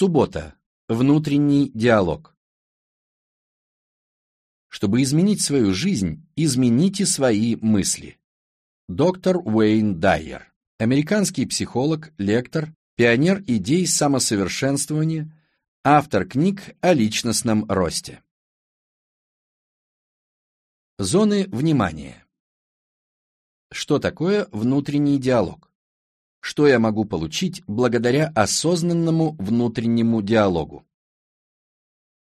Суббота. Внутренний диалог. Чтобы изменить свою жизнь, измените свои мысли. Доктор Уэйн Дайер. Американский психолог, лектор, пионер идей самосовершенствования, автор книг о личностном росте. Зоны внимания. Что такое внутренний диалог? Что я могу получить благодаря осознанному внутреннему диалогу?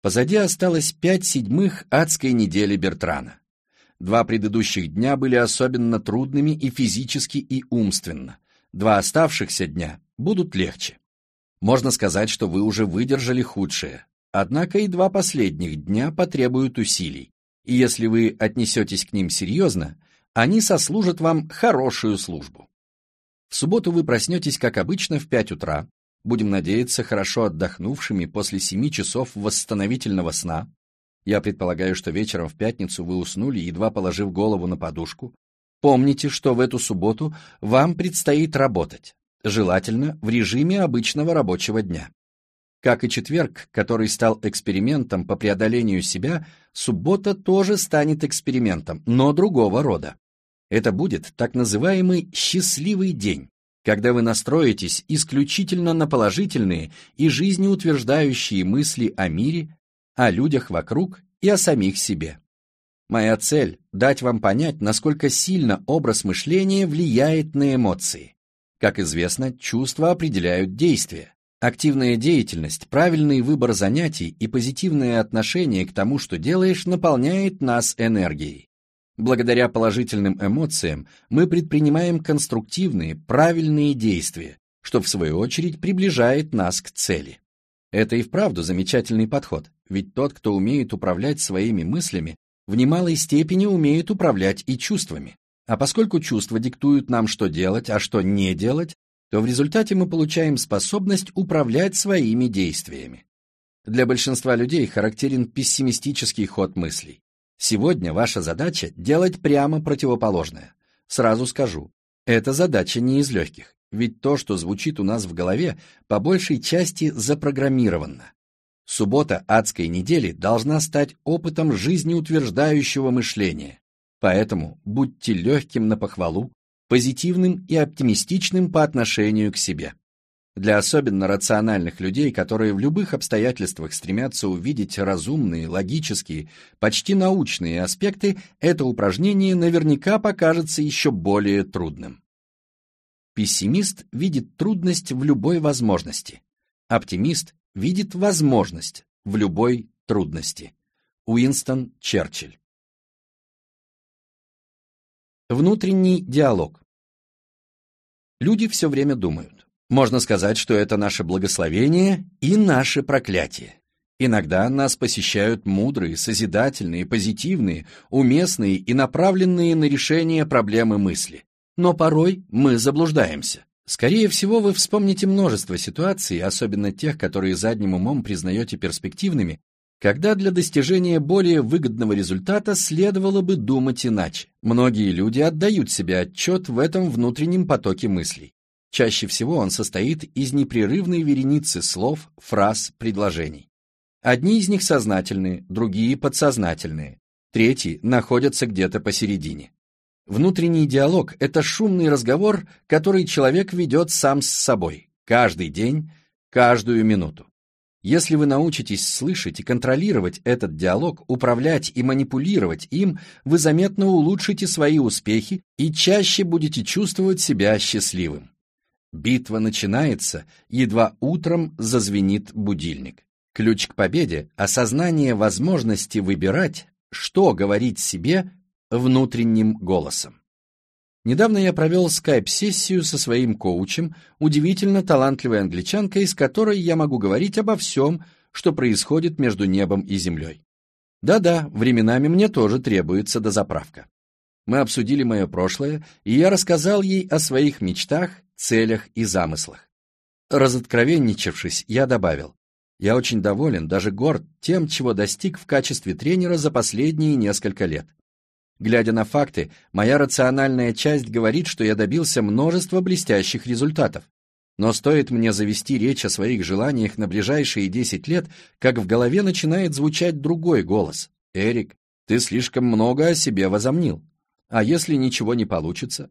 Позади осталось пять седьмых адской недели Бертрана. Два предыдущих дня были особенно трудными и физически, и умственно. Два оставшихся дня будут легче. Можно сказать, что вы уже выдержали худшее. Однако и два последних дня потребуют усилий, и если вы отнесетесь к ним серьезно, они сослужат вам хорошую службу. В субботу вы проснетесь, как обычно, в 5 утра, будем надеяться, хорошо отдохнувшими после 7 часов восстановительного сна. Я предполагаю, что вечером в пятницу вы уснули, едва положив голову на подушку. Помните, что в эту субботу вам предстоит работать, желательно в режиме обычного рабочего дня. Как и четверг, который стал экспериментом по преодолению себя, суббота тоже станет экспериментом, но другого рода. Это будет так называемый «счастливый день», когда вы настроитесь исключительно на положительные и жизнеутверждающие мысли о мире, о людях вокруг и о самих себе. Моя цель – дать вам понять, насколько сильно образ мышления влияет на эмоции. Как известно, чувства определяют действия. Активная деятельность, правильный выбор занятий и позитивное отношение к тому, что делаешь, наполняет нас энергией. Благодаря положительным эмоциям мы предпринимаем конструктивные, правильные действия, что в свою очередь приближает нас к цели. Это и вправду замечательный подход, ведь тот, кто умеет управлять своими мыслями, в немалой степени умеет управлять и чувствами. А поскольку чувства диктуют нам, что делать, а что не делать, то в результате мы получаем способность управлять своими действиями. Для большинства людей характерен пессимистический ход мыслей. Сегодня ваша задача делать прямо противоположное. Сразу скажу, эта задача не из легких, ведь то, что звучит у нас в голове, по большей части запрограммировано. Суббота адской недели должна стать опытом жизнеутверждающего мышления. Поэтому будьте легким на похвалу, позитивным и оптимистичным по отношению к себе. Для особенно рациональных людей, которые в любых обстоятельствах стремятся увидеть разумные, логические, почти научные аспекты, это упражнение наверняка покажется еще более трудным. Пессимист видит трудность в любой возможности. Оптимист видит возможность в любой трудности. Уинстон Черчилль Внутренний диалог. Люди все время думают. Можно сказать, что это наше благословение и наше проклятие. Иногда нас посещают мудрые, созидательные, позитивные, уместные и направленные на решение проблемы мысли. Но порой мы заблуждаемся. Скорее всего, вы вспомните множество ситуаций, особенно тех, которые задним умом признаете перспективными, когда для достижения более выгодного результата следовало бы думать иначе. Многие люди отдают себе отчет в этом внутреннем потоке мыслей. Чаще всего он состоит из непрерывной вереницы слов, фраз, предложений. Одни из них сознательные, другие подсознательные, третьи находятся где-то посередине. Внутренний диалог – это шумный разговор, который человек ведет сам с собой, каждый день, каждую минуту. Если вы научитесь слышать и контролировать этот диалог, управлять и манипулировать им, вы заметно улучшите свои успехи и чаще будете чувствовать себя счастливым. Битва начинается, едва утром зазвенит будильник. Ключ к победе – осознание возможности выбирать, что говорить себе внутренним голосом. Недавно я провел скайп-сессию со своим коучем, удивительно талантливой англичанкой, с которой я могу говорить обо всем, что происходит между небом и землей. Да-да, временами мне тоже требуется дозаправка. Мы обсудили мое прошлое, и я рассказал ей о своих мечтах, целях и замыслах. Разоткровенничавшись, я добавил, я очень доволен, даже горд тем, чего достиг в качестве тренера за последние несколько лет. Глядя на факты, моя рациональная часть говорит, что я добился множества блестящих результатов. Но стоит мне завести речь о своих желаниях на ближайшие 10 лет, как в голове начинает звучать другой голос. «Эрик, ты слишком много о себе возомнил. А если ничего не получится?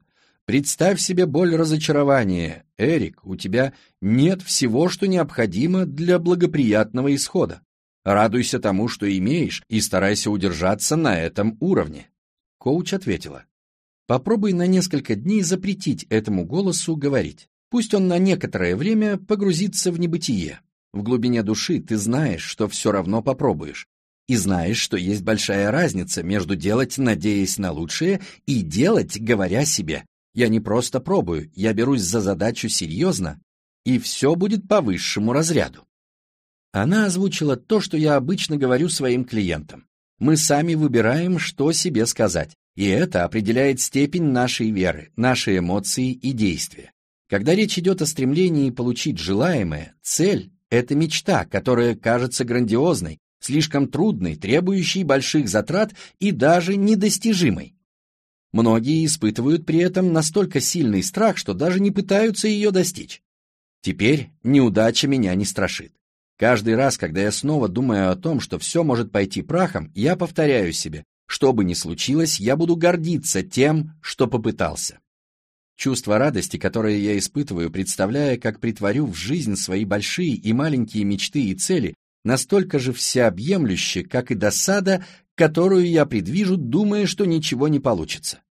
Представь себе боль разочарования. Эрик, у тебя нет всего, что необходимо для благоприятного исхода. Радуйся тому, что имеешь, и старайся удержаться на этом уровне. Коуч ответила. Попробуй на несколько дней запретить этому голосу говорить. Пусть он на некоторое время погрузится в небытие. В глубине души ты знаешь, что все равно попробуешь. И знаешь, что есть большая разница между делать, надеясь на лучшее, и делать, говоря себе я не просто пробую, я берусь за задачу серьезно, и все будет по высшему разряду. Она озвучила то, что я обычно говорю своим клиентам. Мы сами выбираем, что себе сказать, и это определяет степень нашей веры, наши эмоции и действия. Когда речь идет о стремлении получить желаемое, цель – это мечта, которая кажется грандиозной, слишком трудной, требующей больших затрат и даже недостижимой. Многие испытывают при этом настолько сильный страх, что даже не пытаются ее достичь. Теперь неудача меня не страшит. Каждый раз, когда я снова думаю о том, что все может пойти прахом, я повторяю себе, что бы ни случилось, я буду гордиться тем, что попытался. Чувство радости, которое я испытываю, представляя, как притворю в жизнь свои большие и маленькие мечты и цели, настолько же всеобъемлюще, как и досада, которую я предвижу, думая, что ничего не получится.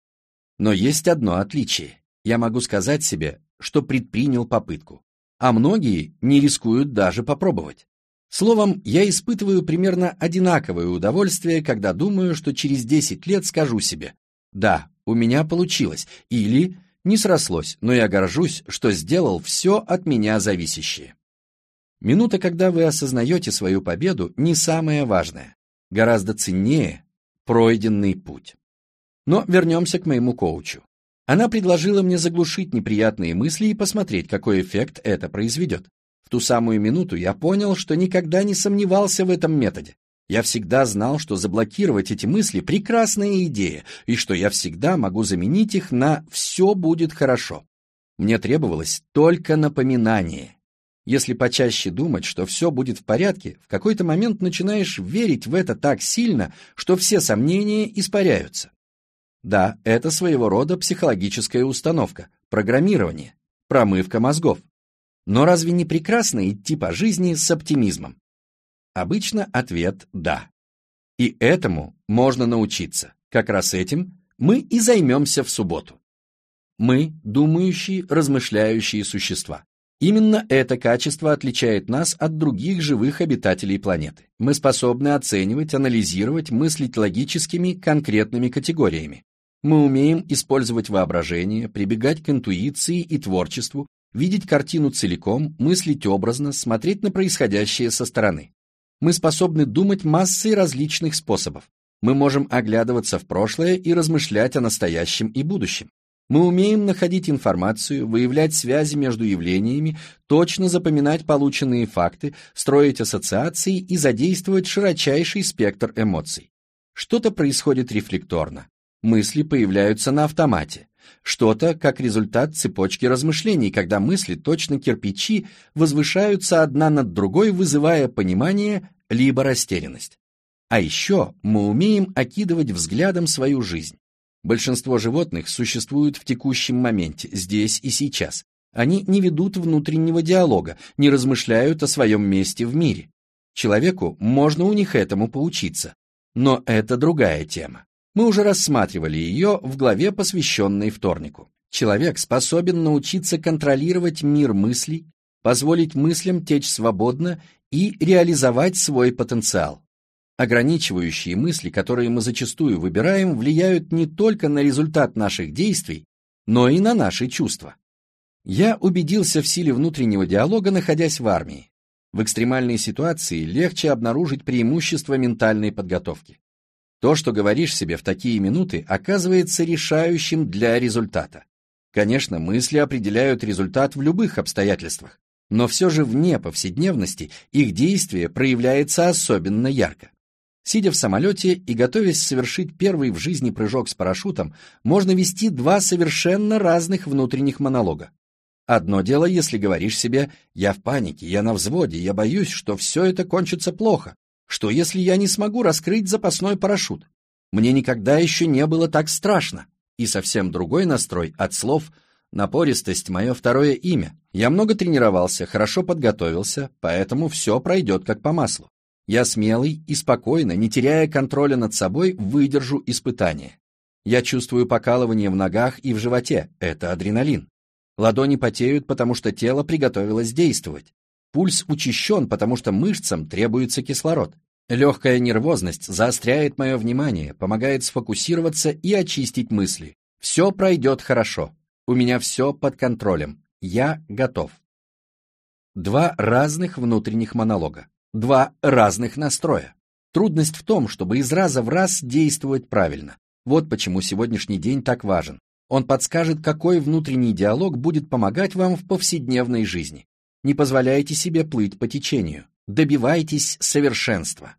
Но есть одно отличие. Я могу сказать себе, что предпринял попытку, а многие не рискуют даже попробовать. Словом, я испытываю примерно одинаковое удовольствие, когда думаю, что через 10 лет скажу себе «Да, у меня получилось» или «Не срослось, но я горжусь, что сделал все от меня зависящее». Минута, когда вы осознаете свою победу, не самое важное гораздо ценнее пройденный путь. Но вернемся к моему коучу. Она предложила мне заглушить неприятные мысли и посмотреть, какой эффект это произведет. В ту самую минуту я понял, что никогда не сомневался в этом методе. Я всегда знал, что заблокировать эти мысли – прекрасная идея, и что я всегда могу заменить их на «все будет хорошо». Мне требовалось только напоминание. Если почаще думать, что все будет в порядке, в какой-то момент начинаешь верить в это так сильно, что все сомнения испаряются. Да, это своего рода психологическая установка, программирование, промывка мозгов. Но разве не прекрасно идти по жизни с оптимизмом? Обычно ответ «да». И этому можно научиться. Как раз этим мы и займемся в субботу. Мы – думающие, размышляющие существа. Именно это качество отличает нас от других живых обитателей планеты. Мы способны оценивать, анализировать, мыслить логическими, конкретными категориями. Мы умеем использовать воображение, прибегать к интуиции и творчеству, видеть картину целиком, мыслить образно, смотреть на происходящее со стороны. Мы способны думать массой различных способов. Мы можем оглядываться в прошлое и размышлять о настоящем и будущем. Мы умеем находить информацию, выявлять связи между явлениями, точно запоминать полученные факты, строить ассоциации и задействовать широчайший спектр эмоций. Что-то происходит рефлекторно. Мысли появляются на автомате. Что-то как результат цепочки размышлений, когда мысли, точно кирпичи, возвышаются одна над другой, вызывая понимание либо растерянность. А еще мы умеем окидывать взглядом свою жизнь. Большинство животных существуют в текущем моменте, здесь и сейчас. Они не ведут внутреннего диалога, не размышляют о своем месте в мире. Человеку можно у них этому поучиться. Но это другая тема. Мы уже рассматривали ее в главе, посвященной вторнику. Человек способен научиться контролировать мир мыслей, позволить мыслям течь свободно и реализовать свой потенциал. Ограничивающие мысли, которые мы зачастую выбираем, влияют не только на результат наших действий, но и на наши чувства. Я убедился в силе внутреннего диалога, находясь в армии. В экстремальной ситуации легче обнаружить преимущество ментальной подготовки. То, что говоришь себе в такие минуты, оказывается решающим для результата. Конечно, мысли определяют результат в любых обстоятельствах, но все же вне повседневности их действие проявляется особенно ярко. Сидя в самолете и готовясь совершить первый в жизни прыжок с парашютом, можно вести два совершенно разных внутренних монолога. Одно дело, если говоришь себе «я в панике, я на взводе, я боюсь, что все это кончится плохо». Что если я не смогу раскрыть запасной парашют? Мне никогда еще не было так страшно. И совсем другой настрой от слов «напористость» — мое второе имя. Я много тренировался, хорошо подготовился, поэтому все пройдет как по маслу. Я смелый и спокойно, не теряя контроля над собой, выдержу испытание. Я чувствую покалывание в ногах и в животе, это адреналин. Ладони потеют, потому что тело приготовилось действовать. Пульс учащен, потому что мышцам требуется кислород. Легкая нервозность заостряет мое внимание, помогает сфокусироваться и очистить мысли. Все пройдет хорошо. У меня все под контролем. Я готов. Два разных внутренних монолога. Два разных настроя. Трудность в том, чтобы из раза в раз действовать правильно. Вот почему сегодняшний день так важен. Он подскажет, какой внутренний диалог будет помогать вам в повседневной жизни. Не позволяйте себе плыть по течению. Добивайтесь совершенства.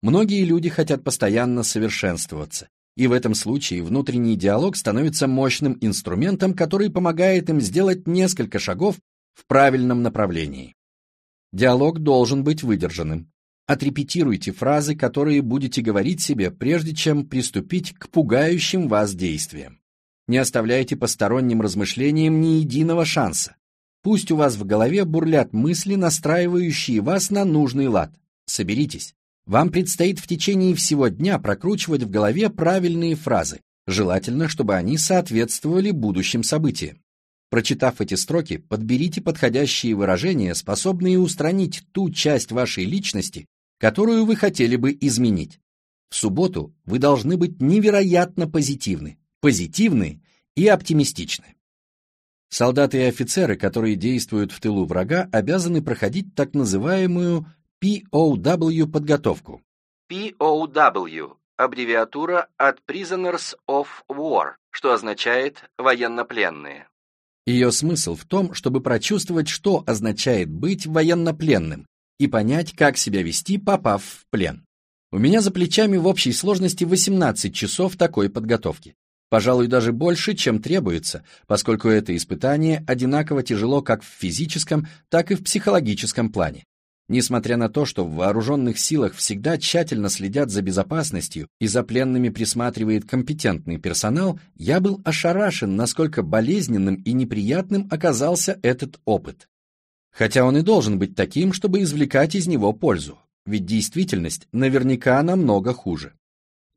Многие люди хотят постоянно совершенствоваться, и в этом случае внутренний диалог становится мощным инструментом, который помогает им сделать несколько шагов в правильном направлении. Диалог должен быть выдержанным. Отрепетируйте фразы, которые будете говорить себе, прежде чем приступить к пугающим вас действиям. Не оставляйте посторонним размышлениям ни единого шанса. Пусть у вас в голове бурлят мысли, настраивающие вас на нужный лад. Соберитесь. Вам предстоит в течение всего дня прокручивать в голове правильные фразы, желательно, чтобы они соответствовали будущим событиям. Прочитав эти строки, подберите подходящие выражения, способные устранить ту часть вашей личности, которую вы хотели бы изменить. В субботу вы должны быть невероятно позитивны, позитивны и оптимистичны. Солдаты и офицеры, которые действуют в тылу врага, обязаны проходить так называемую POW подготовку. POW – аббревиатура от Prisoners of War, что означает «военнопленные». Ее смысл в том, чтобы прочувствовать, что означает быть военнопленным, и понять, как себя вести, попав в плен. У меня за плечами в общей сложности 18 часов такой подготовки. Пожалуй, даже больше, чем требуется, поскольку это испытание одинаково тяжело как в физическом, так и в психологическом плане. Несмотря на то, что в вооруженных силах всегда тщательно следят за безопасностью и за пленными присматривает компетентный персонал, я был ошарашен, насколько болезненным и неприятным оказался этот опыт. Хотя он и должен быть таким, чтобы извлекать из него пользу, ведь действительность наверняка намного хуже.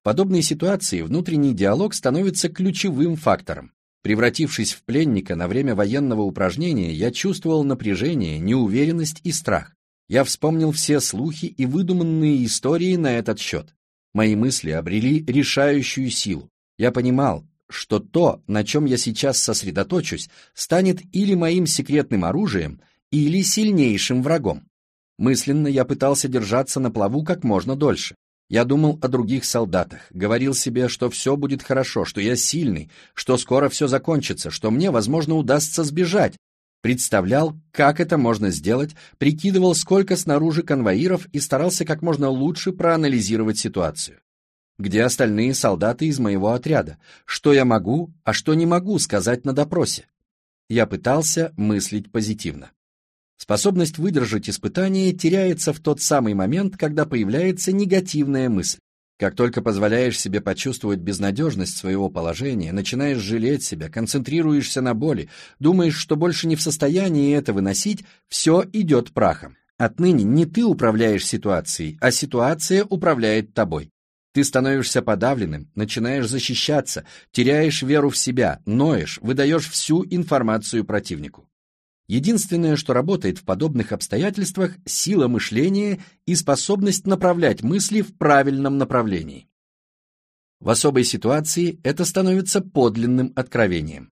В подобной ситуации внутренний диалог становится ключевым фактором. Превратившись в пленника на время военного упражнения, я чувствовал напряжение, неуверенность и страх. Я вспомнил все слухи и выдуманные истории на этот счет. Мои мысли обрели решающую силу. Я понимал, что то, на чем я сейчас сосредоточусь, станет или моим секретным оружием, или сильнейшим врагом. Мысленно я пытался держаться на плаву как можно дольше. Я думал о других солдатах, говорил себе, что все будет хорошо, что я сильный, что скоро все закончится, что мне, возможно, удастся сбежать, Представлял, как это можно сделать, прикидывал, сколько снаружи конвоиров и старался как можно лучше проанализировать ситуацию. Где остальные солдаты из моего отряда? Что я могу, а что не могу сказать на допросе? Я пытался мыслить позитивно. Способность выдержать испытание теряется в тот самый момент, когда появляется негативная мысль. Как только позволяешь себе почувствовать безнадежность своего положения, начинаешь жалеть себя, концентрируешься на боли, думаешь, что больше не в состоянии это выносить, все идет прахом. Отныне не ты управляешь ситуацией, а ситуация управляет тобой. Ты становишься подавленным, начинаешь защищаться, теряешь веру в себя, ноешь, выдаешь всю информацию противнику. Единственное, что работает в подобных обстоятельствах – сила мышления и способность направлять мысли в правильном направлении. В особой ситуации это становится подлинным откровением.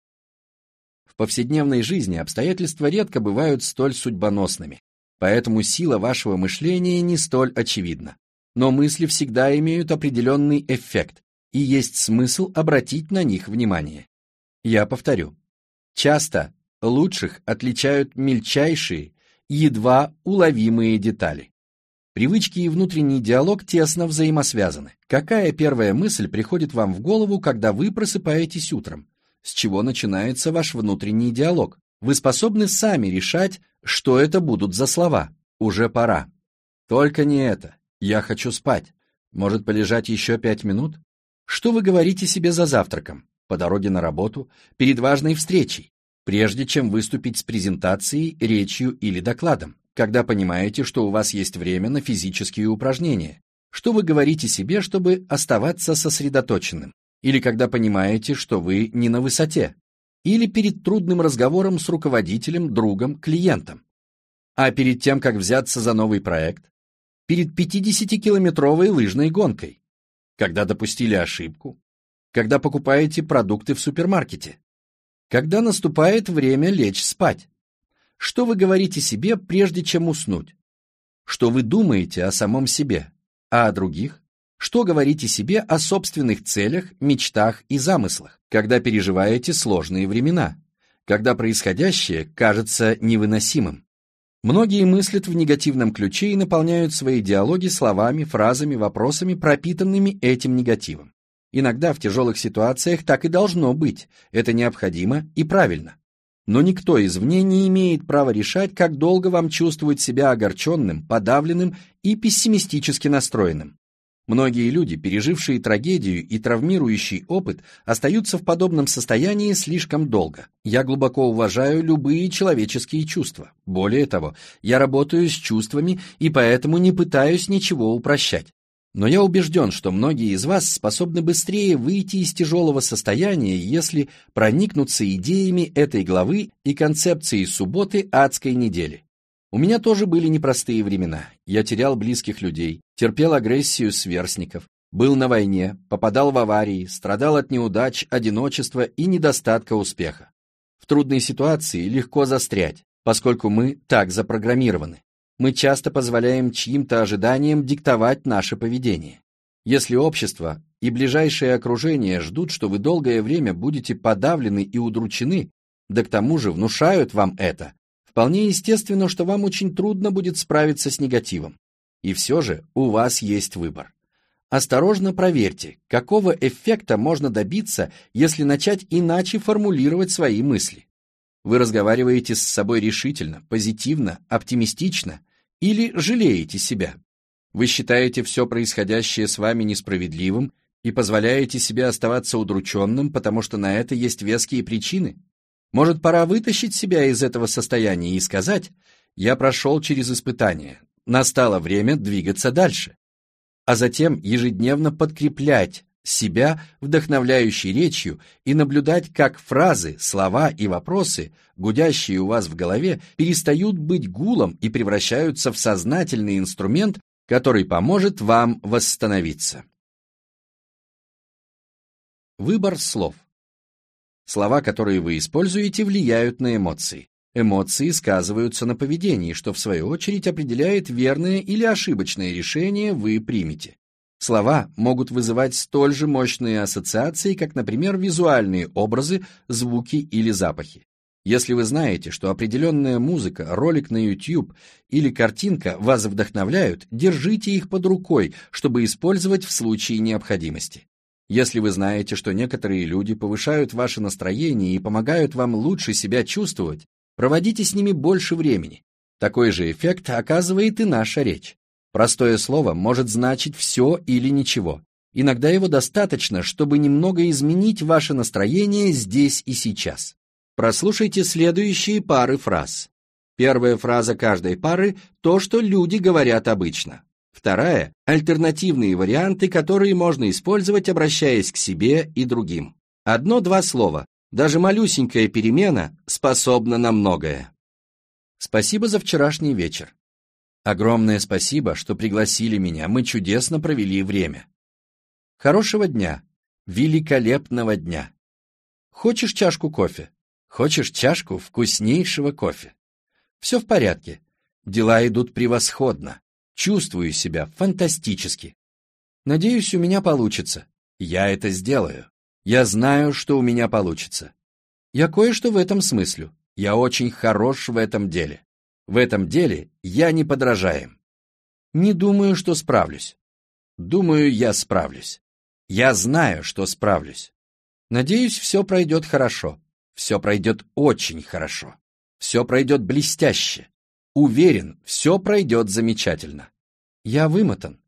В повседневной жизни обстоятельства редко бывают столь судьбоносными, поэтому сила вашего мышления не столь очевидна. Но мысли всегда имеют определенный эффект, и есть смысл обратить на них внимание. Я повторю. Часто лучших отличают мельчайшие, едва уловимые детали. Привычки и внутренний диалог тесно взаимосвязаны. Какая первая мысль приходит вам в голову, когда вы просыпаетесь утром? С чего начинается ваш внутренний диалог? Вы способны сами решать, что это будут за слова. Уже пора. Только не это. Я хочу спать. Может полежать еще пять минут? Что вы говорите себе за завтраком, по дороге на работу, перед важной встречей, прежде чем выступить с презентацией, речью или докладом, когда понимаете, что у вас есть время на физические упражнения? Что вы говорите себе, чтобы оставаться сосредоточенным? Или когда понимаете, что вы не на высоте? Или перед трудным разговором с руководителем, другом, клиентом? А перед тем, как взяться за новый проект? Перед 50-километровой лыжной гонкой? Когда допустили ошибку? Когда покупаете продукты в супермаркете? Когда наступает время лечь спать? Что вы говорите себе, прежде чем уснуть? Что вы думаете о самом себе, а о других? Что говорите себе о собственных целях, мечтах и замыслах, когда переживаете сложные времена, когда происходящее кажется невыносимым? Многие мыслят в негативном ключе и наполняют свои диалоги словами, фразами, вопросами, пропитанными этим негативом. Иногда в тяжелых ситуациях так и должно быть, это необходимо и правильно. Но никто извне не имеет права решать, как долго вам чувствовать себя огорченным, подавленным и пессимистически настроенным. Многие люди, пережившие трагедию и травмирующий опыт, остаются в подобном состоянии слишком долго. Я глубоко уважаю любые человеческие чувства. Более того, я работаю с чувствами и поэтому не пытаюсь ничего упрощать. Но я убежден, что многие из вас способны быстрее выйти из тяжелого состояния, если проникнуться идеями этой главы и концепцией субботы адской недели. У меня тоже были непростые времена. Я терял близких людей, терпел агрессию сверстников, был на войне, попадал в аварии, страдал от неудач, одиночества и недостатка успеха. В трудной ситуации легко застрять, поскольку мы так запрограммированы. Мы часто позволяем чьим-то ожиданиям диктовать наше поведение. Если общество и ближайшее окружение ждут, что вы долгое время будете подавлены и удручены, да к тому же внушают вам это, Вполне естественно, что вам очень трудно будет справиться с негативом. И все же у вас есть выбор. Осторожно проверьте, какого эффекта можно добиться, если начать иначе формулировать свои мысли. Вы разговариваете с собой решительно, позитивно, оптимистично или жалеете себя. Вы считаете все происходящее с вами несправедливым и позволяете себе оставаться удрученным, потому что на это есть веские причины? Может, пора вытащить себя из этого состояния и сказать «Я прошел через испытание, настало время двигаться дальше», а затем ежедневно подкреплять себя вдохновляющей речью и наблюдать, как фразы, слова и вопросы, гудящие у вас в голове, перестают быть гулом и превращаются в сознательный инструмент, который поможет вам восстановиться. Выбор слов. Слова, которые вы используете, влияют на эмоции. Эмоции сказываются на поведении, что в свою очередь определяет верное или ошибочное решение вы примете. Слова могут вызывать столь же мощные ассоциации, как, например, визуальные образы, звуки или запахи. Если вы знаете, что определенная музыка, ролик на YouTube или картинка вас вдохновляют, держите их под рукой, чтобы использовать в случае необходимости. Если вы знаете, что некоторые люди повышают ваше настроение и помогают вам лучше себя чувствовать, проводите с ними больше времени. Такой же эффект оказывает и наша речь. Простое слово может значить все или ничего. Иногда его достаточно, чтобы немного изменить ваше настроение здесь и сейчас. Прослушайте следующие пары фраз. Первая фраза каждой пары – то, что люди говорят обычно. Вторая – альтернативные варианты, которые можно использовать, обращаясь к себе и другим. Одно-два слова, даже малюсенькая перемена способна на многое. Спасибо за вчерашний вечер. Огромное спасибо, что пригласили меня, мы чудесно провели время. Хорошего дня, великолепного дня. Хочешь чашку кофе? Хочешь чашку вкуснейшего кофе? Все в порядке, дела идут превосходно. Чувствую себя фантастически. Надеюсь, у меня получится. Я это сделаю. Я знаю, что у меня получится. Я кое-что в этом смыслю. Я очень хорош в этом деле. В этом деле я не подражаем. Не думаю, что справлюсь. Думаю, я справлюсь. Я знаю, что справлюсь. Надеюсь, все пройдет хорошо. Все пройдет очень хорошо. Все пройдет блестяще. Уверен, все пройдет замечательно. Я вымотан.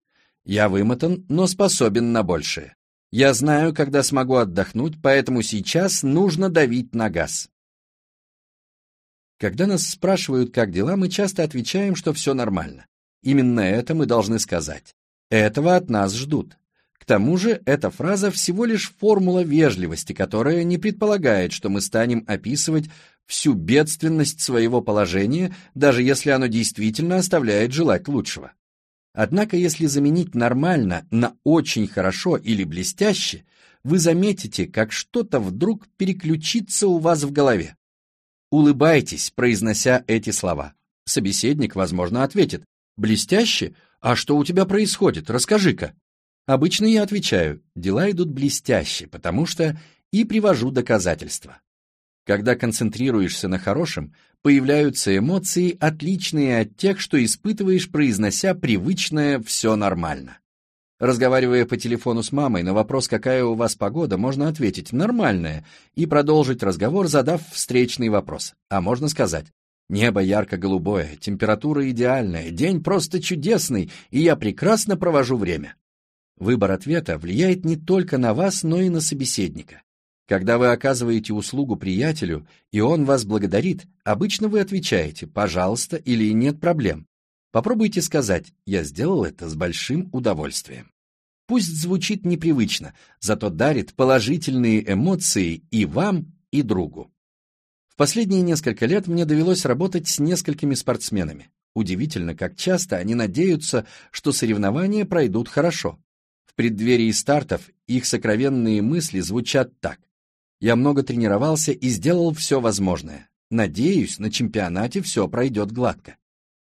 Я вымотан, но способен на большее. Я знаю, когда смогу отдохнуть, поэтому сейчас нужно давить на газ. Когда нас спрашивают, как дела, мы часто отвечаем, что все нормально. Именно это мы должны сказать. Этого от нас ждут. К тому же, эта фраза всего лишь формула вежливости, которая не предполагает, что мы станем описывать всю бедственность своего положения, даже если оно действительно оставляет желать лучшего. Однако, если заменить нормально на очень хорошо или блестяще, вы заметите, как что-то вдруг переключится у вас в голове. Улыбайтесь, произнося эти слова. Собеседник, возможно, ответит, «Блестяще? А что у тебя происходит? Расскажи-ка». Обычно я отвечаю, дела идут блестяще, потому что и привожу доказательства. Когда концентрируешься на хорошем, появляются эмоции, отличные от тех, что испытываешь, произнося привычное «все нормально». Разговаривая по телефону с мамой на вопрос, какая у вас погода, можно ответить «нормальная» и продолжить разговор, задав встречный вопрос. А можно сказать «небо ярко-голубое, температура идеальная, день просто чудесный, и я прекрасно провожу время». Выбор ответа влияет не только на вас, но и на собеседника. Когда вы оказываете услугу приятелю, и он вас благодарит, обычно вы отвечаете «пожалуйста» или «нет проблем». Попробуйте сказать «я сделал это с большим удовольствием». Пусть звучит непривычно, зато дарит положительные эмоции и вам, и другу. В последние несколько лет мне довелось работать с несколькими спортсменами. Удивительно, как часто они надеются, что соревнования пройдут хорошо. В преддверии стартов их сокровенные мысли звучат так. «Я много тренировался и сделал все возможное. Надеюсь, на чемпионате все пройдет гладко.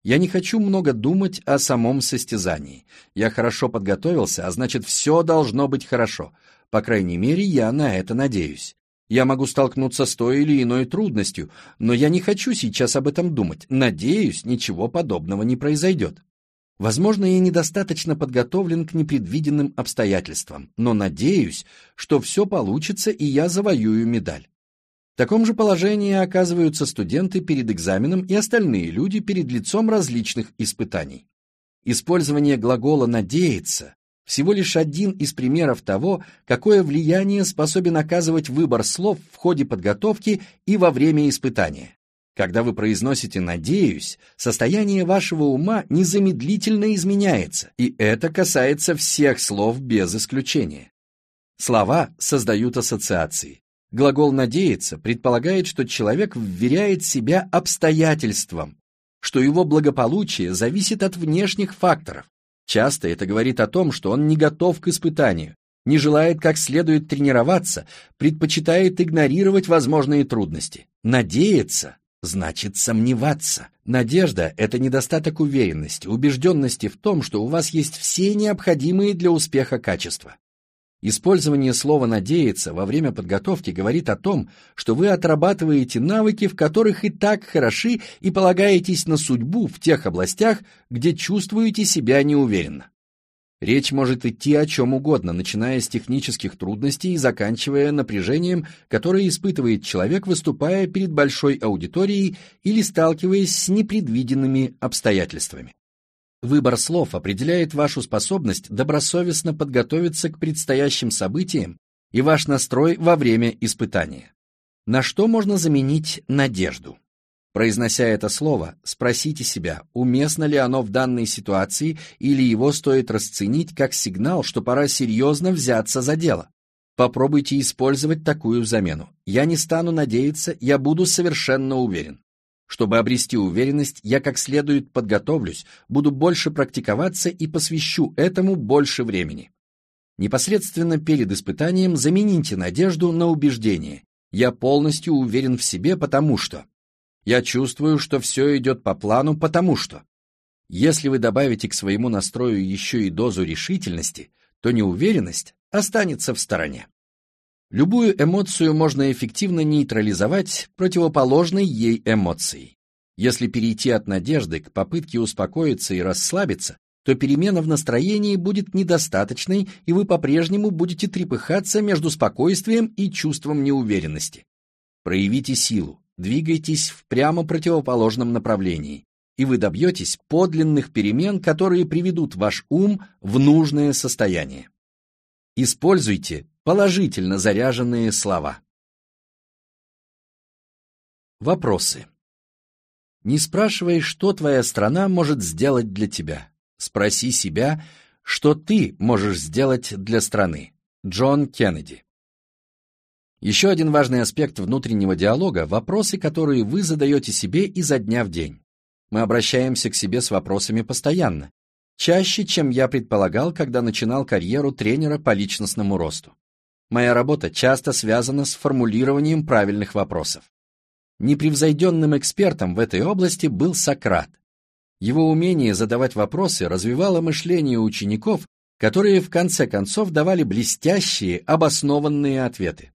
Я не хочу много думать о самом состязании. Я хорошо подготовился, а значит, все должно быть хорошо. По крайней мере, я на это надеюсь. Я могу столкнуться с той или иной трудностью, но я не хочу сейчас об этом думать. Надеюсь, ничего подобного не произойдет. Возможно, я недостаточно подготовлен к непредвиденным обстоятельствам, но надеюсь, что все получится и я завоюю медаль. В таком же положении оказываются студенты перед экзаменом и остальные люди перед лицом различных испытаний. Использование глагола «надеяться» всего лишь один из примеров того, какое влияние способен оказывать выбор слов в ходе подготовки и во время испытания. Когда вы произносите «надеюсь», состояние вашего ума незамедлительно изменяется, и это касается всех слов без исключения. Слова создают ассоциации. Глагол «надеяться» предполагает, что человек вверяет себя обстоятельствам, что его благополучие зависит от внешних факторов. Часто это говорит о том, что он не готов к испытанию, не желает как следует тренироваться, предпочитает игнорировать возможные трудности. Надеяться значит сомневаться. Надежда – это недостаток уверенности, убежденности в том, что у вас есть все необходимые для успеха качества. Использование слова «надеяться» во время подготовки говорит о том, что вы отрабатываете навыки, в которых и так хороши, и полагаетесь на судьбу в тех областях, где чувствуете себя неуверенно. Речь может идти о чем угодно, начиная с технических трудностей и заканчивая напряжением, которое испытывает человек, выступая перед большой аудиторией или сталкиваясь с непредвиденными обстоятельствами. Выбор слов определяет вашу способность добросовестно подготовиться к предстоящим событиям и ваш настрой во время испытания. На что можно заменить надежду? Произнося это слово, спросите себя, уместно ли оно в данной ситуации или его стоит расценить как сигнал, что пора серьезно взяться за дело. Попробуйте использовать такую замену. Я не стану надеяться, я буду совершенно уверен. Чтобы обрести уверенность, я как следует подготовлюсь, буду больше практиковаться и посвящу этому больше времени. Непосредственно перед испытанием замените надежду на убеждение. Я полностью уверен в себе, потому что я чувствую, что все идет по плану, потому что... Если вы добавите к своему настрою еще и дозу решительности, то неуверенность останется в стороне. Любую эмоцию можно эффективно нейтрализовать противоположной ей эмоцией. Если перейти от надежды к попытке успокоиться и расслабиться, то перемена в настроении будет недостаточной, и вы по-прежнему будете трепыхаться между спокойствием и чувством неуверенности. Проявите силу, двигайтесь в прямо противоположном направлении, и вы добьетесь подлинных перемен, которые приведут ваш ум в нужное состояние. Используйте положительно заряженные слова. Вопросы. Не спрашивай, что твоя страна может сделать для тебя. Спроси себя, что ты можешь сделать для страны. Джон Кеннеди. Еще один важный аспект внутреннего диалога – вопросы, которые вы задаете себе изо дня в день. Мы обращаемся к себе с вопросами постоянно, чаще, чем я предполагал, когда начинал карьеру тренера по личностному росту. Моя работа часто связана с формулированием правильных вопросов. Непревзойденным экспертом в этой области был Сократ. Его умение задавать вопросы развивало мышление учеников, которые в конце концов давали блестящие, обоснованные ответы.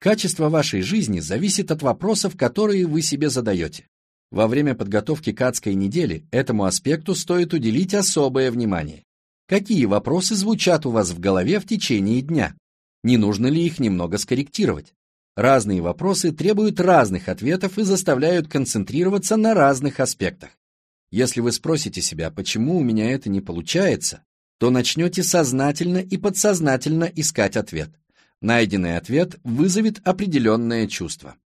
Качество вашей жизни зависит от вопросов, которые вы себе задаете. Во время подготовки к адской неделе этому аспекту стоит уделить особое внимание. Какие вопросы звучат у вас в голове в течение дня? Не нужно ли их немного скорректировать? Разные вопросы требуют разных ответов и заставляют концентрироваться на разных аспектах. Если вы спросите себя, почему у меня это не получается, то начнете сознательно и подсознательно искать ответ. Найденный ответ вызовет определенное чувство.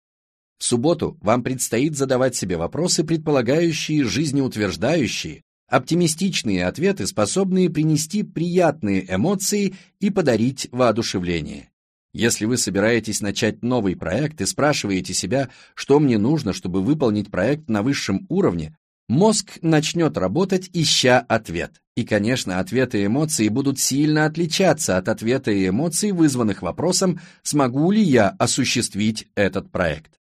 В субботу вам предстоит задавать себе вопросы, предполагающие жизнеутверждающие, оптимистичные ответы, способные принести приятные эмоции и подарить воодушевление. Если вы собираетесь начать новый проект и спрашиваете себя, что мне нужно, чтобы выполнить проект на высшем уровне, мозг начнет работать, ища ответ. И, конечно, ответы и эмоции будут сильно отличаться от ответа и эмоций, вызванных вопросом, смогу ли я осуществить этот проект.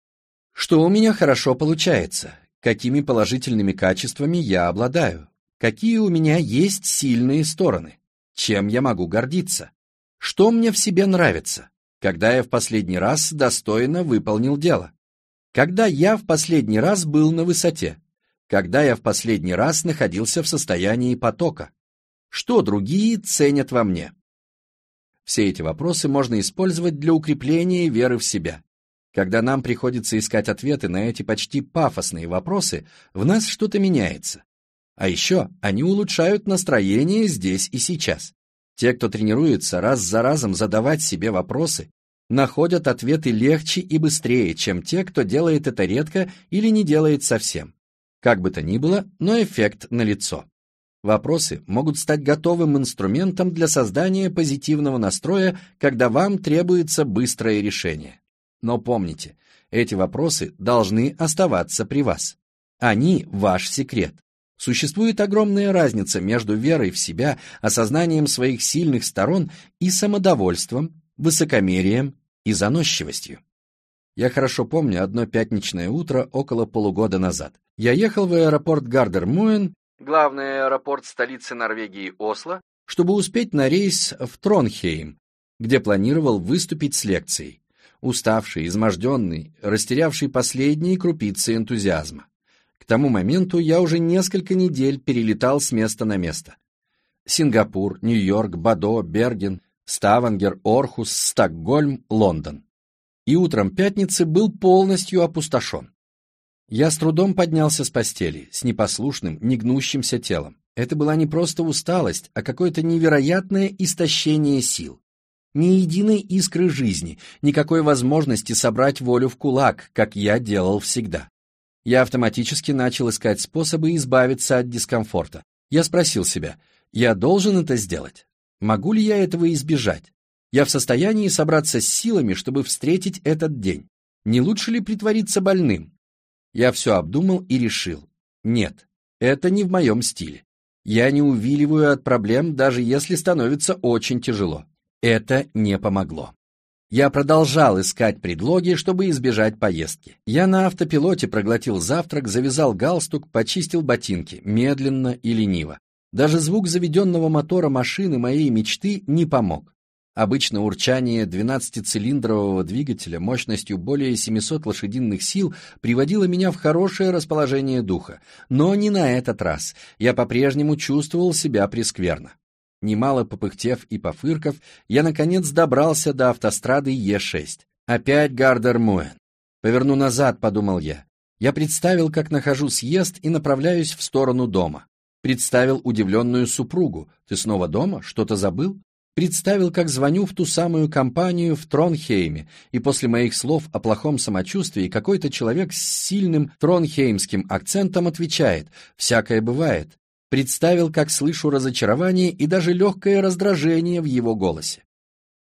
Что у меня хорошо получается? Какими положительными качествами я обладаю? Какие у меня есть сильные стороны? Чем я могу гордиться? Что мне в себе нравится? Когда я в последний раз достойно выполнил дело? Когда я в последний раз был на высоте? Когда я в последний раз находился в состоянии потока? Что другие ценят во мне? Все эти вопросы можно использовать для укрепления веры в себя. Когда нам приходится искать ответы на эти почти пафосные вопросы, в нас что-то меняется. А еще они улучшают настроение здесь и сейчас. Те, кто тренируется раз за разом задавать себе вопросы, находят ответы легче и быстрее, чем те, кто делает это редко или не делает совсем. Как бы то ни было, но эффект налицо. Вопросы могут стать готовым инструментом для создания позитивного настроя, когда вам требуется быстрое решение. Но помните, эти вопросы должны оставаться при вас. Они ваш секрет. Существует огромная разница между верой в себя, осознанием своих сильных сторон и самодовольством, высокомерием и заносчивостью. Я хорошо помню одно пятничное утро около полугода назад. Я ехал в аэропорт Гардер-Муэн, главный аэропорт столицы Норвегии Осло, чтобы успеть на рейс в Тронхейм, где планировал выступить с лекцией уставший, изможденный, растерявший последние крупицы энтузиазма. К тому моменту я уже несколько недель перелетал с места на место. Сингапур, Нью-Йорк, Бадо, Берген, Ставангер, Орхус, Стокгольм, Лондон. И утром пятницы был полностью опустошен. Я с трудом поднялся с постели, с непослушным, негнущимся телом. Это была не просто усталость, а какое-то невероятное истощение сил ни единой искры жизни, никакой возможности собрать волю в кулак, как я делал всегда. Я автоматически начал искать способы избавиться от дискомфорта. Я спросил себя, я должен это сделать? Могу ли я этого избежать? Я в состоянии собраться с силами, чтобы встретить этот день? Не лучше ли притвориться больным? Я все обдумал и решил. Нет, это не в моем стиле. Я не увиливаю от проблем, даже если становится очень тяжело. Это не помогло. Я продолжал искать предлоги, чтобы избежать поездки. Я на автопилоте проглотил завтрак, завязал галстук, почистил ботинки, медленно и лениво. Даже звук заведенного мотора машины моей мечты не помог. Обычно урчание 12-цилиндрового двигателя мощностью более 700 лошадиных сил приводило меня в хорошее расположение духа, но не на этот раз. Я по-прежнему чувствовал себя прескверно. Немало попыхтев и пофырков, я наконец добрался до автострады Е6. Опять Гардер-Муэн. Поверну назад, подумал я. Я представил, как нахожу съезд и направляюсь в сторону дома. Представил удивленную супругу. Ты снова дома? Что-то забыл? Представил, как звоню в ту самую компанию в Тронхейме, и после моих слов о плохом самочувствии какой-то человек с сильным тронхеймским акцентом отвечает «всякое бывает». Представил, как слышу разочарование и даже легкое раздражение в его голосе.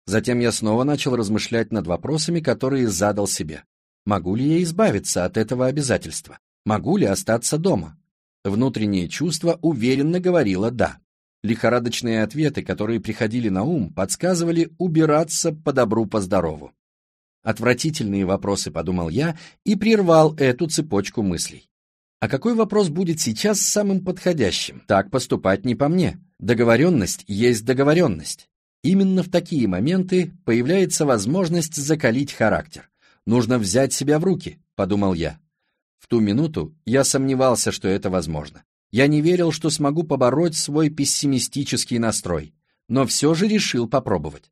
Затем я снова начал размышлять над вопросами, которые задал себе. Могу ли я избавиться от этого обязательства? Могу ли остаться дома? Внутреннее чувство уверенно говорило «да». Лихорадочные ответы, которые приходили на ум, подсказывали убираться по добру, по здорову. Отвратительные вопросы, подумал я, и прервал эту цепочку мыслей. А какой вопрос будет сейчас самым подходящим? Так поступать не по мне. Договоренность есть договоренность. Именно в такие моменты появляется возможность закалить характер. Нужно взять себя в руки, подумал я. В ту минуту я сомневался, что это возможно. Я не верил, что смогу побороть свой пессимистический настрой, но все же решил попробовать.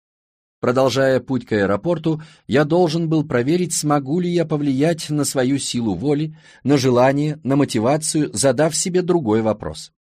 Продолжая путь к аэропорту, я должен был проверить, смогу ли я повлиять на свою силу воли, на желание, на мотивацию, задав себе другой вопрос.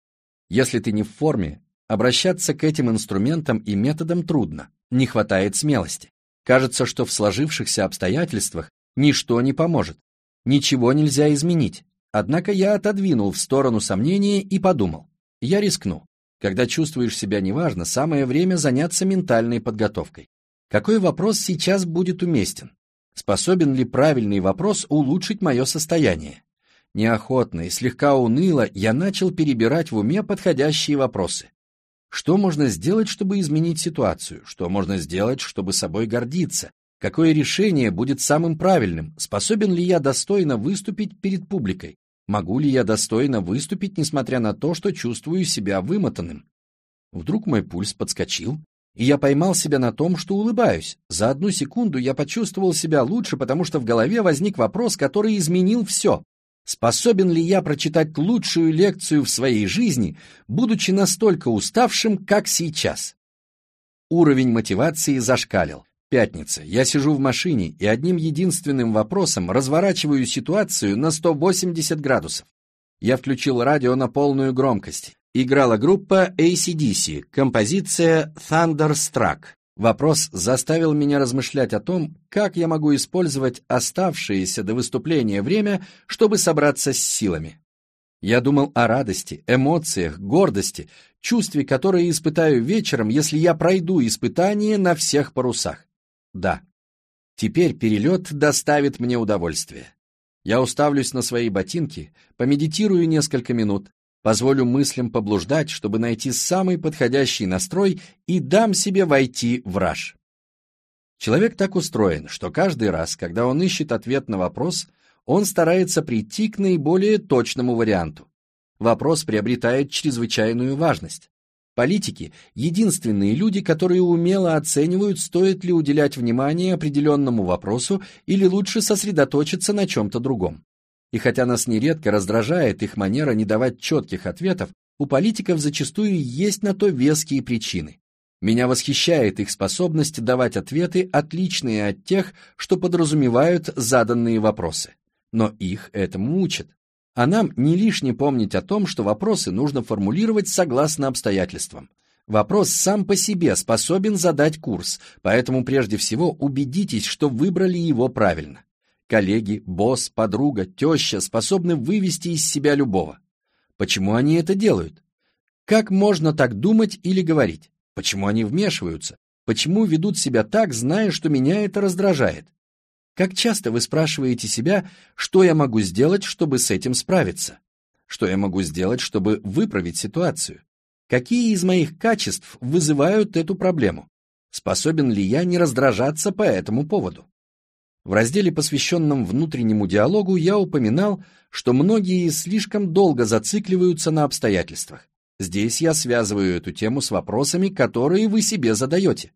Если ты не в форме, обращаться к этим инструментам и методам трудно, не хватает смелости. Кажется, что в сложившихся обстоятельствах ничто не поможет, ничего нельзя изменить, Однако я отодвинул в сторону сомнения и подумал, я рискну. Когда чувствуешь себя неважно, самое время заняться ментальной подготовкой. Какой вопрос сейчас будет уместен? Способен ли правильный вопрос улучшить мое состояние? Неохотно и слегка уныло я начал перебирать в уме подходящие вопросы. Что можно сделать, чтобы изменить ситуацию? Что можно сделать, чтобы собой гордиться? Какое решение будет самым правильным? Способен ли я достойно выступить перед публикой? Могу ли я достойно выступить, несмотря на то, что чувствую себя вымотанным? Вдруг мой пульс подскочил, и я поймал себя на том, что улыбаюсь. За одну секунду я почувствовал себя лучше, потому что в голове возник вопрос, который изменил все. Способен ли я прочитать лучшую лекцию в своей жизни, будучи настолько уставшим, как сейчас? Уровень мотивации зашкалил. Пятница. Я сижу в машине и одним единственным вопросом разворачиваю ситуацию на 180 градусов. Я включил радио на полную громкость. Играла группа ACDC, композиция Thunderstruck. Вопрос заставил меня размышлять о том, как я могу использовать оставшееся до выступления время, чтобы собраться с силами. Я думал о радости, эмоциях, гордости, чувстве, которое испытаю вечером, если я пройду испытание на всех парусах. Да. Теперь перелет доставит мне удовольствие. Я уставлюсь на свои ботинки, помедитирую несколько минут, позволю мыслям поблуждать, чтобы найти самый подходящий настрой и дам себе войти в раж. Человек так устроен, что каждый раз, когда он ищет ответ на вопрос, он старается прийти к наиболее точному варианту. Вопрос приобретает чрезвычайную важность. Политики – единственные люди, которые умело оценивают, стоит ли уделять внимание определенному вопросу или лучше сосредоточиться на чем-то другом. И хотя нас нередко раздражает их манера не давать четких ответов, у политиков зачастую есть на то веские причины. Меня восхищает их способность давать ответы, отличные от тех, что подразумевают заданные вопросы. Но их этому учат. А нам не лишне помнить о том, что вопросы нужно формулировать согласно обстоятельствам. Вопрос сам по себе способен задать курс, поэтому прежде всего убедитесь, что выбрали его правильно. Коллеги, босс, подруга, теща способны вывести из себя любого. Почему они это делают? Как можно так думать или говорить? Почему они вмешиваются? Почему ведут себя так, зная, что меня это раздражает? Как часто вы спрашиваете себя, что я могу сделать, чтобы с этим справиться? Что я могу сделать, чтобы выправить ситуацию? Какие из моих качеств вызывают эту проблему? Способен ли я не раздражаться по этому поводу? В разделе, посвященном внутреннему диалогу, я упоминал, что многие слишком долго зацикливаются на обстоятельствах. Здесь я связываю эту тему с вопросами, которые вы себе задаете.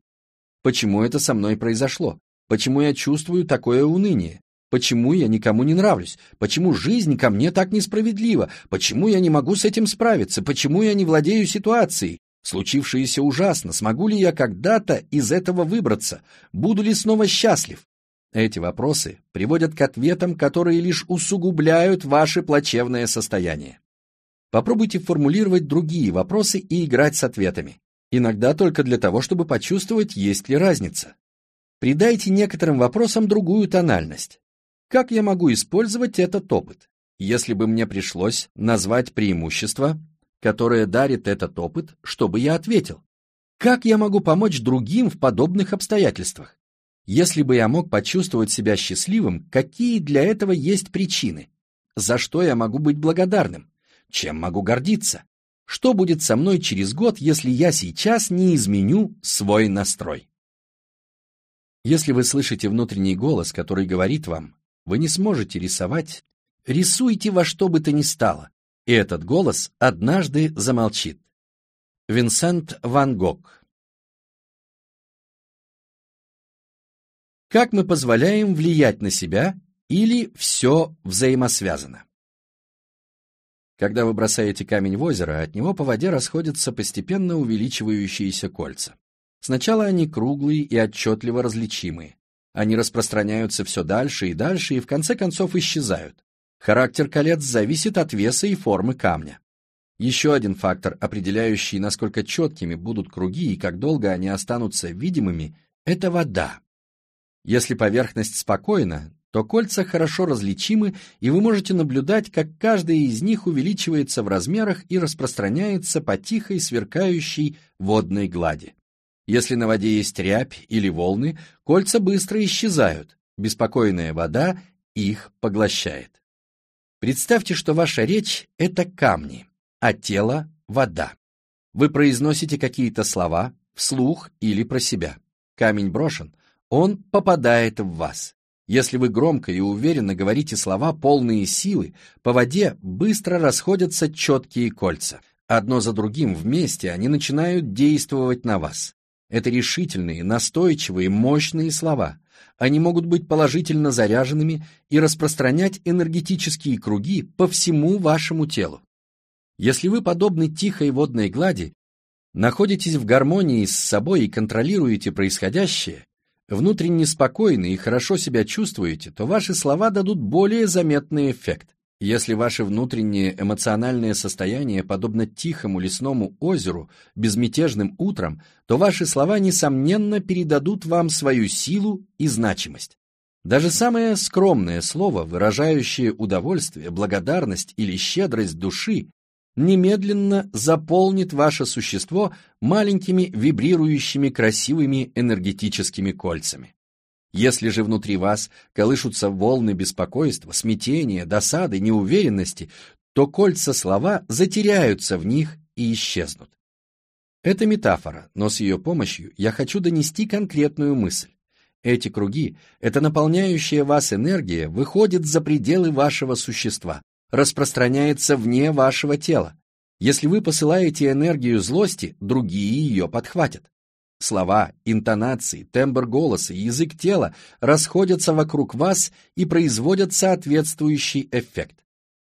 Почему это со мной произошло? Почему я чувствую такое уныние? Почему я никому не нравлюсь? Почему жизнь ко мне так несправедлива? Почему я не могу с этим справиться? Почему я не владею ситуацией? Случившееся ужасно. Смогу ли я когда-то из этого выбраться? Буду ли снова счастлив? Эти вопросы приводят к ответам, которые лишь усугубляют ваше плачевное состояние. Попробуйте формулировать другие вопросы и играть с ответами. Иногда только для того, чтобы почувствовать, есть ли разница. Придайте некоторым вопросам другую тональность. Как я могу использовать этот опыт? Если бы мне пришлось назвать преимущество, которое дарит этот опыт, что бы я ответил? Как я могу помочь другим в подобных обстоятельствах? Если бы я мог почувствовать себя счастливым, какие для этого есть причины? За что я могу быть благодарным? Чем могу гордиться? Что будет со мной через год, если я сейчас не изменю свой настрой? Если вы слышите внутренний голос, который говорит вам, вы не сможете рисовать, рисуйте во что бы то ни стало, и этот голос однажды замолчит. Винсент Ван Гог Как мы позволяем влиять на себя или все взаимосвязано? Когда вы бросаете камень в озеро, от него по воде расходятся постепенно увеличивающиеся кольца. Сначала они круглые и отчетливо различимые. Они распространяются все дальше и дальше и в конце концов исчезают. Характер колец зависит от веса и формы камня. Еще один фактор, определяющий, насколько четкими будут круги и как долго они останутся видимыми, это вода. Если поверхность спокойна, то кольца хорошо различимы, и вы можете наблюдать, как каждая из них увеличивается в размерах и распространяется по тихой сверкающей водной глади. Если на воде есть рябь или волны, кольца быстро исчезают, беспокойная вода их поглощает. Представьте, что ваша речь — это камни, а тело — вода. Вы произносите какие-то слова, вслух или про себя. Камень брошен, он попадает в вас. Если вы громко и уверенно говорите слова, полные силы, по воде быстро расходятся четкие кольца. Одно за другим вместе они начинают действовать на вас. Это решительные, настойчивые, мощные слова. Они могут быть положительно заряженными и распространять энергетические круги по всему вашему телу. Если вы подобны тихой водной глади, находитесь в гармонии с собой и контролируете происходящее, внутренне спокойны и хорошо себя чувствуете, то ваши слова дадут более заметный эффект. Если ваше внутреннее эмоциональное состояние подобно тихому лесному озеру, безмятежным утром, то ваши слова, несомненно, передадут вам свою силу и значимость. Даже самое скромное слово, выражающее удовольствие, благодарность или щедрость души, немедленно заполнит ваше существо маленькими вибрирующими красивыми энергетическими кольцами. Если же внутри вас колышутся волны беспокойства, смятения, досады, неуверенности, то кольца слова затеряются в них и исчезнут. Это метафора, но с ее помощью я хочу донести конкретную мысль. Эти круги, эта наполняющая вас энергия выходит за пределы вашего существа, распространяется вне вашего тела. Если вы посылаете энергию злости, другие ее подхватят. Слова, интонации, тембр голоса язык тела расходятся вокруг вас и производят соответствующий эффект.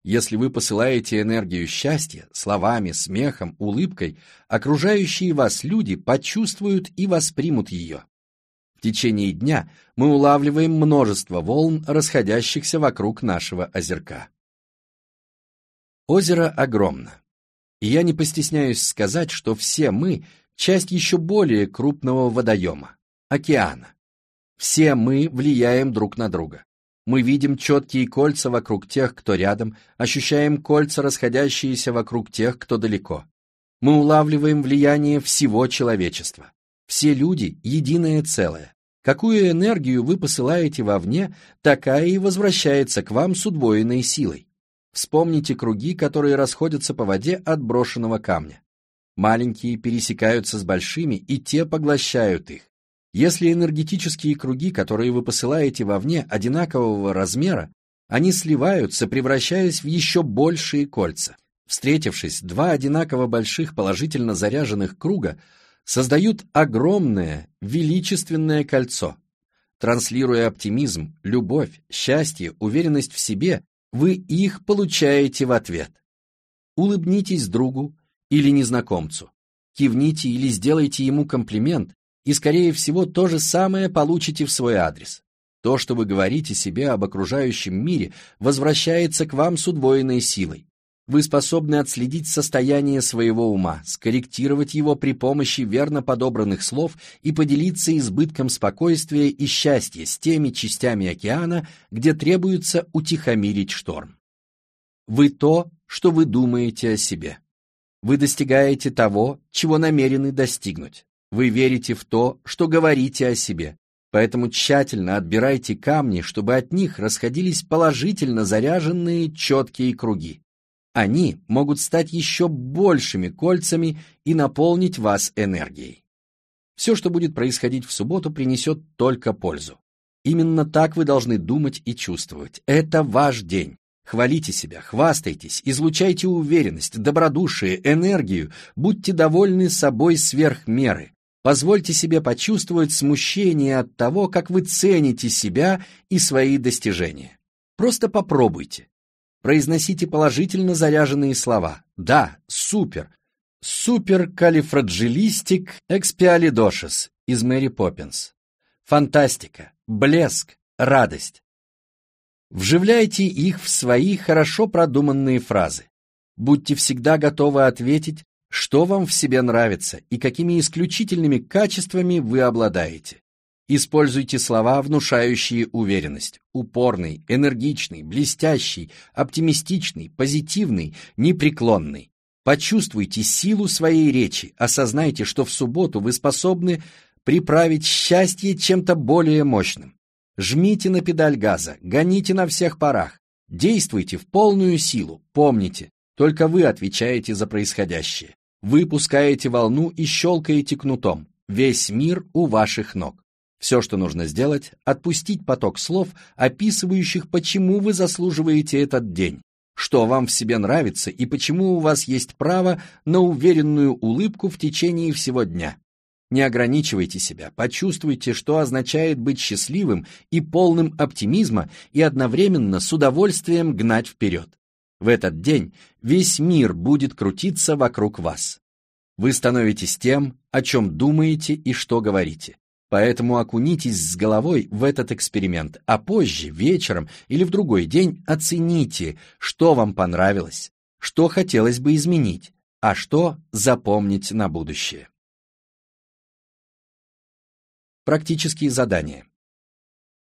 Если вы посылаете энергию счастья словами, смехом, улыбкой, окружающие вас люди почувствуют и воспримут ее. В течение дня мы улавливаем множество волн, расходящихся вокруг нашего озерка. Озеро огромно. И я не постесняюсь сказать, что все мы часть еще более крупного водоема – океана. Все мы влияем друг на друга. Мы видим четкие кольца вокруг тех, кто рядом, ощущаем кольца, расходящиеся вокруг тех, кто далеко. Мы улавливаем влияние всего человечества. Все люди – единое целое. Какую энергию вы посылаете вовне, такая и возвращается к вам с удвоенной силой. Вспомните круги, которые расходятся по воде от брошенного камня. Маленькие пересекаются с большими, и те поглощают их. Если энергетические круги, которые вы посылаете вовне, одинакового размера, они сливаются, превращаясь в еще большие кольца. Встретившись, два одинаково больших положительно заряженных круга создают огромное, величественное кольцо. Транслируя оптимизм, любовь, счастье, уверенность в себе, вы их получаете в ответ. Улыбнитесь другу, или незнакомцу. Кивните или сделайте ему комплимент, и, скорее всего, то же самое получите в свой адрес. То, что вы говорите себе об окружающем мире, возвращается к вам с удвоенной силой. Вы способны отследить состояние своего ума, скорректировать его при помощи верно подобранных слов и поделиться избытком спокойствия и счастья с теми частями океана, где требуется утихомирить шторм. Вы то, что вы думаете о себе. Вы достигаете того, чего намерены достигнуть. Вы верите в то, что говорите о себе. Поэтому тщательно отбирайте камни, чтобы от них расходились положительно заряженные четкие круги. Они могут стать еще большими кольцами и наполнить вас энергией. Все, что будет происходить в субботу, принесет только пользу. Именно так вы должны думать и чувствовать. Это ваш день. Хвалите себя, хвастайтесь, излучайте уверенность, добродушие, энергию, будьте довольны собой сверх меры. Позвольте себе почувствовать смущение от того, как вы цените себя и свои достижения. Просто попробуйте. Произносите положительно заряженные слова. Да, супер. Суперкалифраджилистик экспиалидошес из Мэри Поппинс. Фантастика, блеск, радость. Вживляйте их в свои хорошо продуманные фразы. Будьте всегда готовы ответить, что вам в себе нравится и какими исключительными качествами вы обладаете. Используйте слова, внушающие уверенность. Упорный, энергичный, блестящий, оптимистичный, позитивный, непреклонный. Почувствуйте силу своей речи, осознайте, что в субботу вы способны приправить счастье чем-то более мощным. Жмите на педаль газа, гоните на всех парах, действуйте в полную силу, помните, только вы отвечаете за происходящее. Вы пускаете волну и щелкаете кнутом, весь мир у ваших ног. Все, что нужно сделать, отпустить поток слов, описывающих, почему вы заслуживаете этот день, что вам в себе нравится и почему у вас есть право на уверенную улыбку в течение всего дня. Не ограничивайте себя, почувствуйте, что означает быть счастливым и полным оптимизма и одновременно с удовольствием гнать вперед. В этот день весь мир будет крутиться вокруг вас. Вы становитесь тем, о чем думаете и что говорите. Поэтому окунитесь с головой в этот эксперимент, а позже, вечером или в другой день оцените, что вам понравилось, что хотелось бы изменить, а что запомнить на будущее. Практические задания.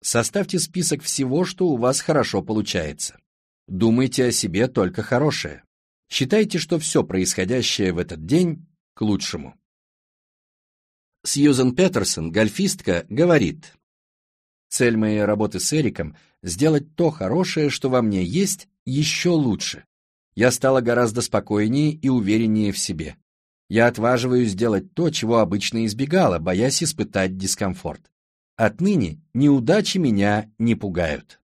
Составьте список всего, что у вас хорошо получается. Думайте о себе только хорошее. Считайте, что все происходящее в этот день к лучшему. Сьюзен Петерсон, гольфистка, говорит, «Цель моей работы с Эриком – сделать то хорошее, что во мне есть, еще лучше. Я стала гораздо спокойнее и увереннее в себе. Я отваживаюсь сделать то, чего обычно избегала, боясь испытать дискомфорт. Отныне неудачи меня не пугают».